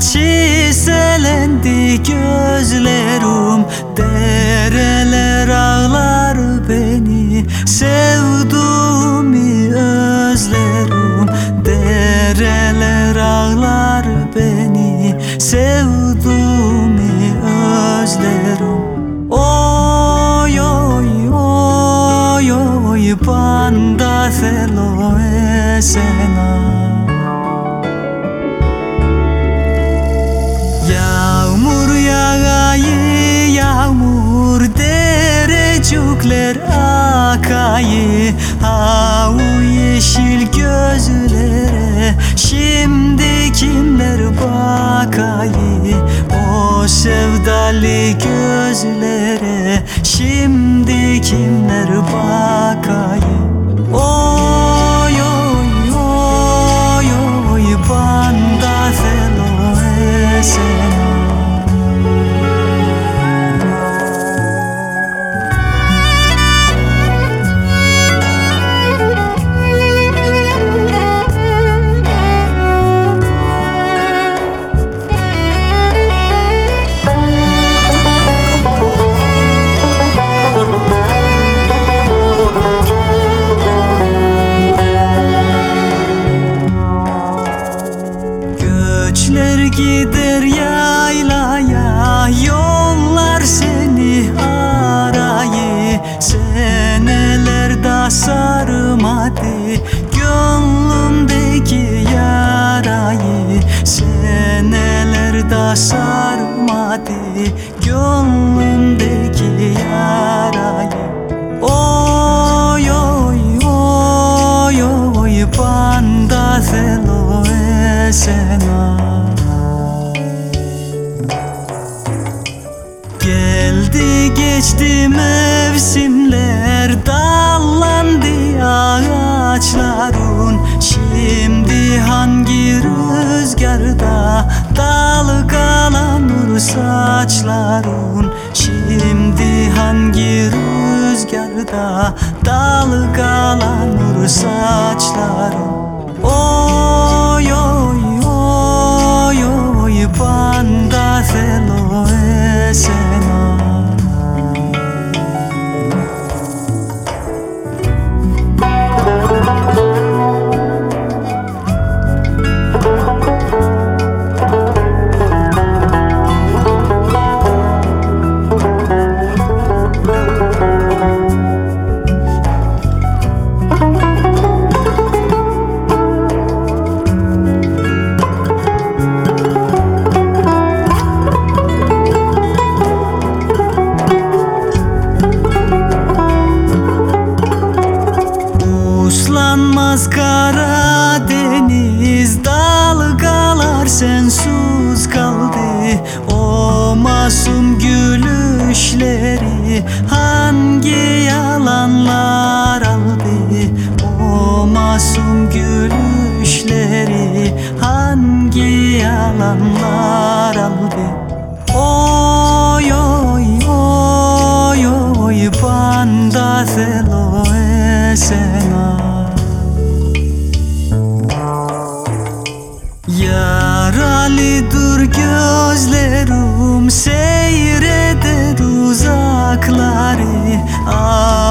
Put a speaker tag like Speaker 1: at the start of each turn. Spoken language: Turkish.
Speaker 1: çiselendi gözlerim Dereler ağlar beni Sevduğumu özlerim Dereler ağlar beni Sevduğumu özlerim Oy oy oy oy Banda felo esena derecukler akayı Havu yeşil gözlere. Şimdi kimler bakayı O sevdalı gözlere. Şimdi kimler bakayı Seneler sarmadı Gönlümdeki yarayı. Oy oy oy oy Banda felo esena. Geldi geçti mevsimler Dallandı ağaçların. Şimdi saçların Şimdi hangi rüzgarda Dalgalanır saçların masum gülüşleri hangi yalanlar aldı? O masum gülüşleri hangi yalanlar aldı? Oy oy oy oy banda felo esena. Yaralıdır gözlerim seyreder uzakları. Avu